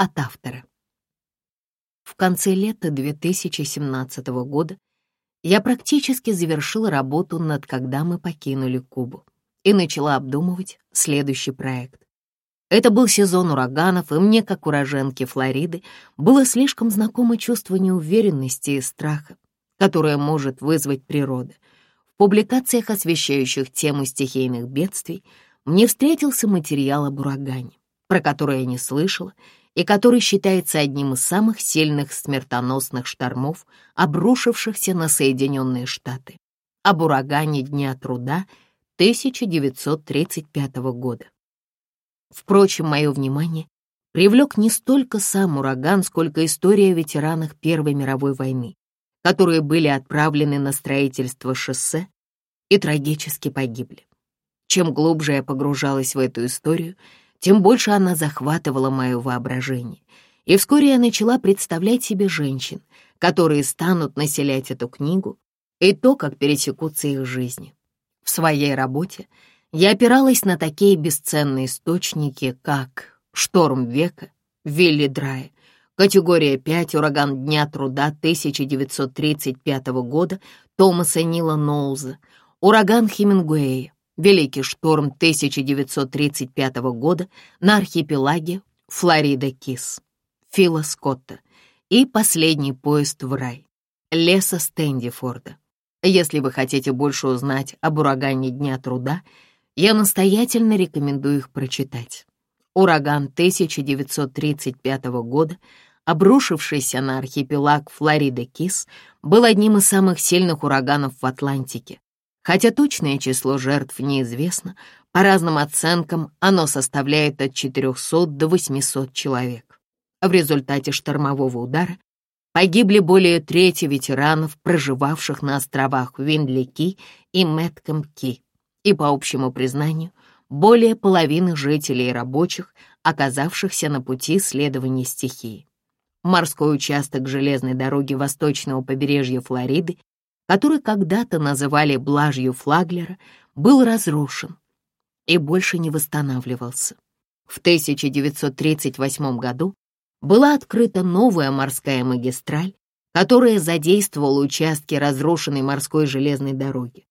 От автора. В конце лета 2017 года я практически завершила работу над «Когда мы покинули Кубу» и начала обдумывать следующий проект. Это был сезон ураганов, и мне, как уроженке Флориды, было слишком знакомо чувство неуверенности и страха, которое может вызвать природа. В публикациях, освещающих тему стихийных бедствий, мне встретился материал об урагане, про который я не слышала, и который считается одним из самых сильных смертоносных штормов, обрушившихся на Соединенные Штаты, об урагане Дня труда 1935 года. Впрочем, мое внимание привлек не столько сам ураган, сколько история о ветеранах Первой мировой войны, которые были отправлены на строительство шоссе и трагически погибли. Чем глубже я погружалась в эту историю, тем больше она захватывала мое воображение. И вскоре я начала представлять себе женщин, которые станут населять эту книгу, и то, как пересекутся их жизни. В своей работе я опиралась на такие бесценные источники, как «Шторм века», «Вилли Драй», категория 5, «Ураган Дня труда» 1935 года Томаса Нила Ноуза, «Ураган Хемингуэя», Великий шторм 1935 года на архипелаге Флорида Кис, Фила Скотта и последний поезд в рай, леса Стэндифорда. Если вы хотите больше узнать об урагане Дня труда, я настоятельно рекомендую их прочитать. Ураган 1935 года, обрушившийся на архипелаг Флорида Кис, был одним из самых сильных ураганов в Атлантике, Хотя точное число жертв неизвестно, по разным оценкам оно составляет от 400 до 800 человек. В результате штормового удара погибли более трети ветеранов, проживавших на островах Виндли-Ки и Мэтком-Ки, и, по общему признанию, более половины жителей и рабочих, оказавшихся на пути исследования стихии. Морской участок железной дороги восточного побережья Флориды который когда-то называли блажью Флаглера, был разрушен и больше не восстанавливался. В 1938 году была открыта новая морская магистраль, которая задействовала участки разрушенной морской железной дороги.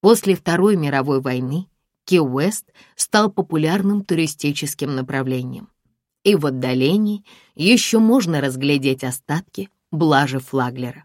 После Второй мировой войны Ки-Уэст стал популярным туристическим направлением. И в отдалении еще можно разглядеть остатки блажи Флаглера.